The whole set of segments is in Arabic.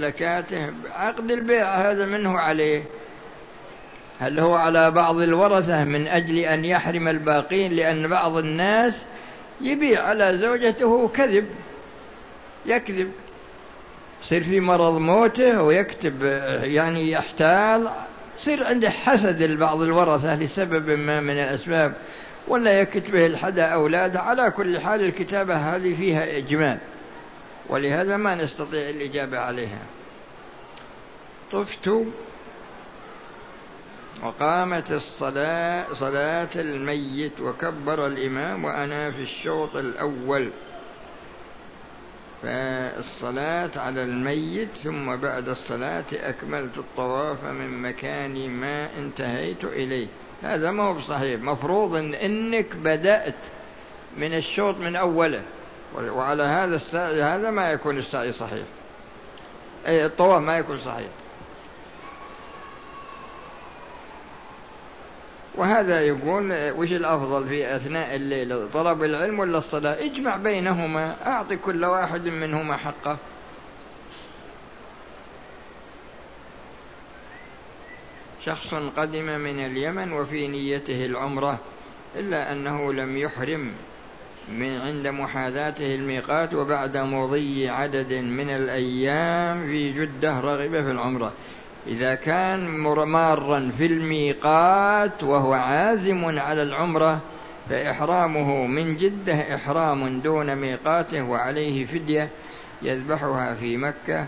ممتلكاته عقد البيع هذا منه عليه. هل هو على بعض الورثة من أجل أن يحرم الباقين؟ لأن بعض الناس يبيع على زوجته كذب يكذب. يصير في مرض موته ويكتب يعني يحتال. يصير عنده حسد لبعض الورثة لسبب ما من الأسباب. ولا يكتبه الحدا أولاده على كل حال الكتابة هذه فيها إجمال. ولهذا ما نستطيع الإجابة عليها. طفت وقامت الصلاة صلاة الميت وكبر الإمام وأنا في الشوط الأول. فالصلاة على الميت ثم بعد الصلاة أكملت الطواف من مكان ما انتهيت إليه. هذا ما هو بصحيح. مفروض إن إنك بدأت من الشوط من أوله. وعلى هذا السعي هذا ما يكون السعي صحيح. أي الطواف ما يكون صحيح. وهذا يقول وش الأفضل في أثناء الليل طلب العلم ولا الصلاة؟ اجمع بينهما أعطي كل واحد منهما حقه. شخص قدم من اليمن وفي نيته العمرة إلا أنه لم يحرم. من عند محاذاته الميقات وبعد مضي عدد من الأيام في جدة رغب في العمرة. إذا كان مارا في الميقات وهو عازم على العمرة فإحرامه من جدة إحرام دون ميقاته وعليه فدية يذبحها في مكة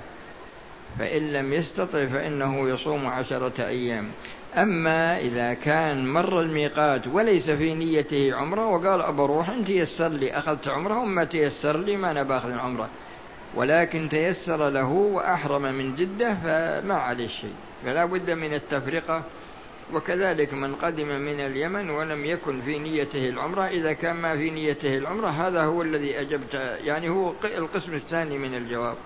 فإن لم يستطع فإنه يصوم عشرة أيام. أما إذا كان مر الميقات وليس في نيته عمرة وقال أبى أروح أنت تيسر لي أخذت عمرة وما تيسر لي ما أنا بأخذ العمرة. ولكن تيسر له وأحرم من جدة فما عليه شيء. فلا بد من التفرقة. وكذلك من قدم من اليمن ولم يكن في نيته العمرة إذا كان ما في نيته العمرة هذا هو الذي أجبت يعني هو القسم الثاني من الجواب.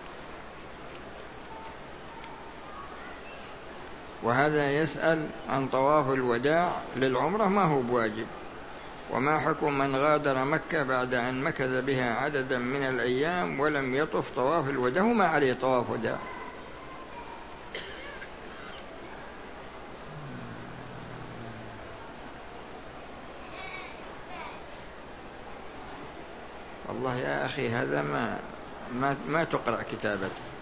وهذا يسأل عن طواف الوداع للعمرة ما هو بواجب وما حكم من غادر مكة بعد أن مكث بها عددا من الأيام ولم يطف طواف الوداع؟ وما عليه طواف وداع. والله يا أخي هذا ما ما, ما تقرأ كتابته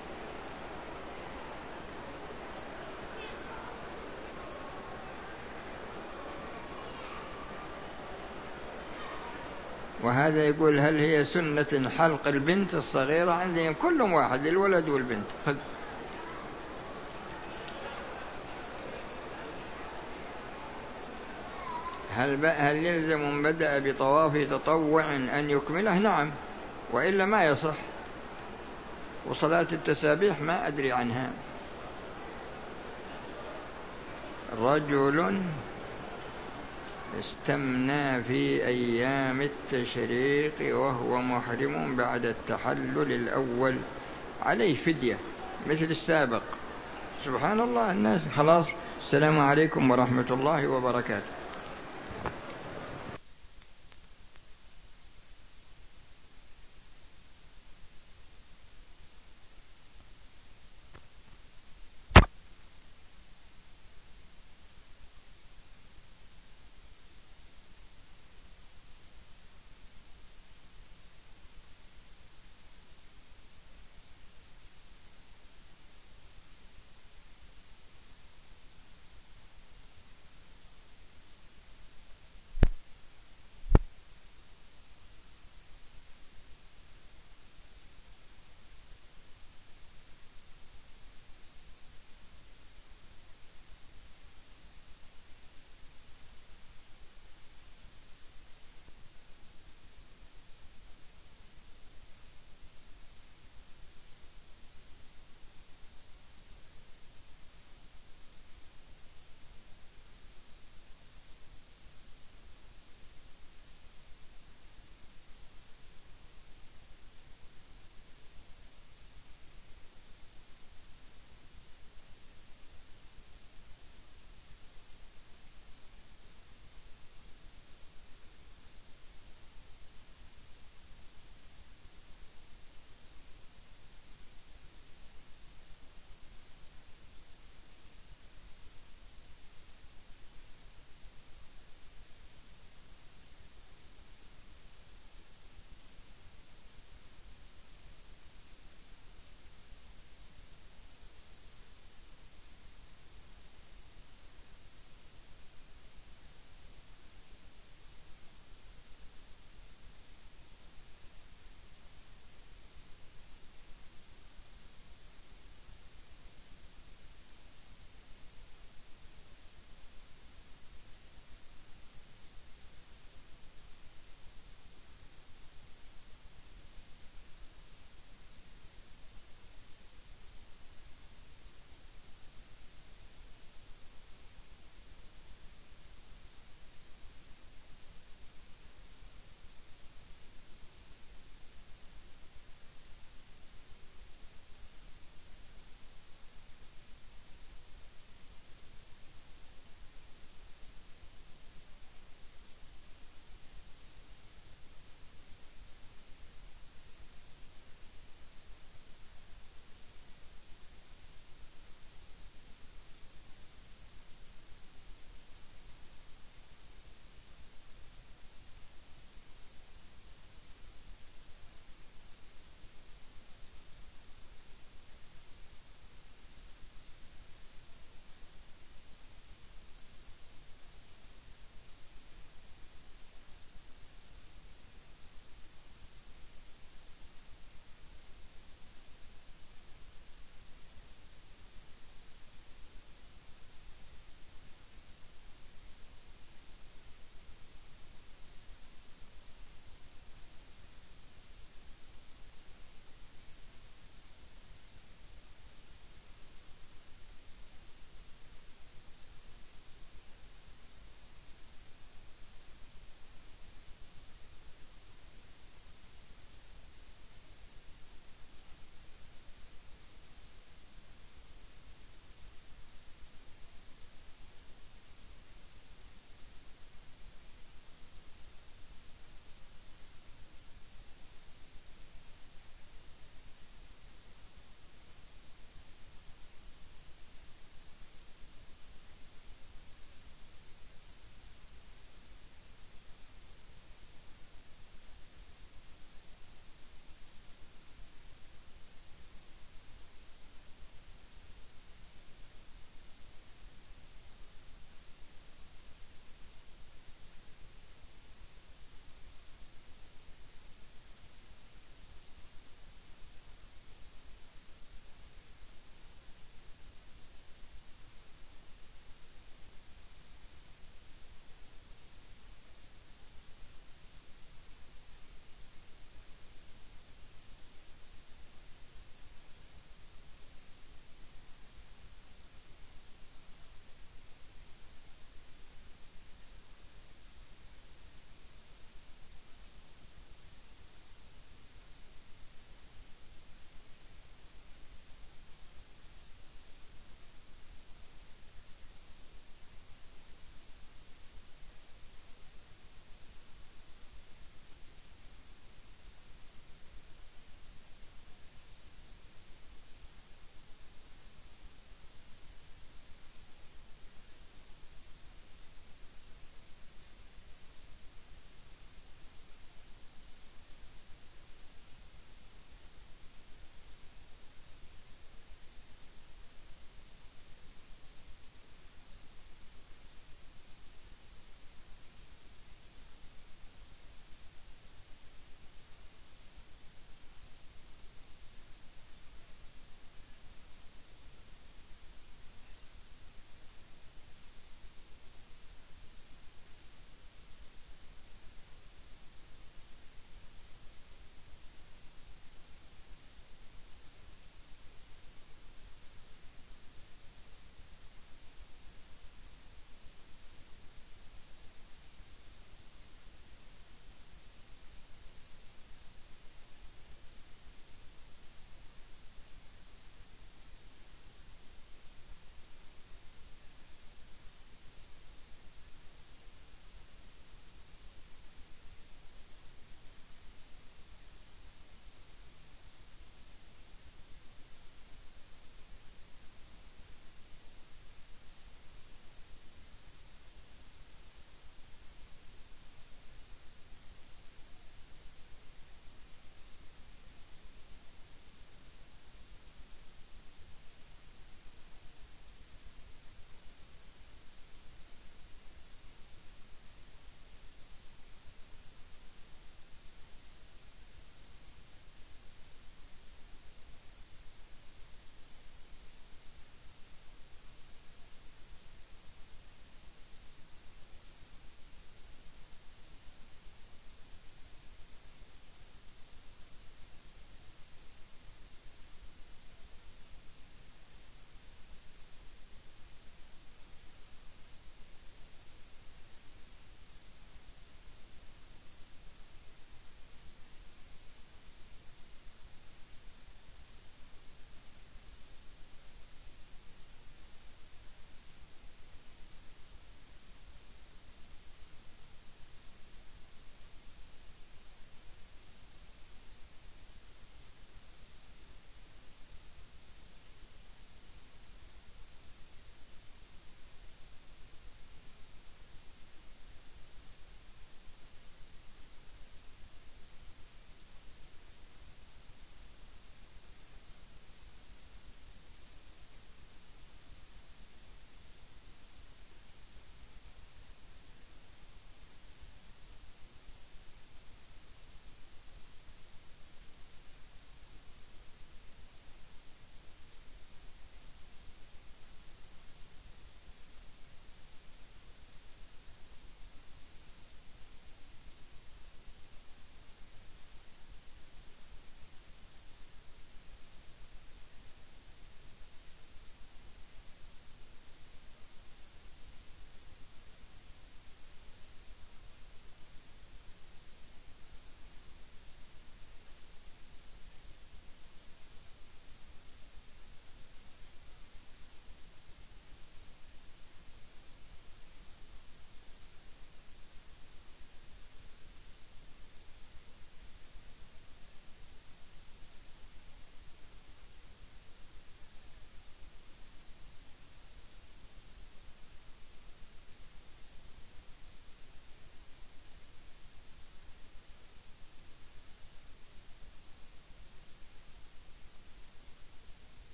وهذا يقول هل هي سنة حلق البنت الصغيرة عندهم كلهم واحد الولد والبنت؟ خذ. هل هل يلزم من بدأ بطواف تطوع أن يكمله؟ نعم. وإلا ما يصح. وصلاة التسابيح ما أدري عنها. رجل استمنى في أيام التشريق وهو محرم بعد التحلل الأول. عليه فدية مثل السابق. سبحان الله الناس خلاص. السلام عليكم ورحمة الله وبركاته.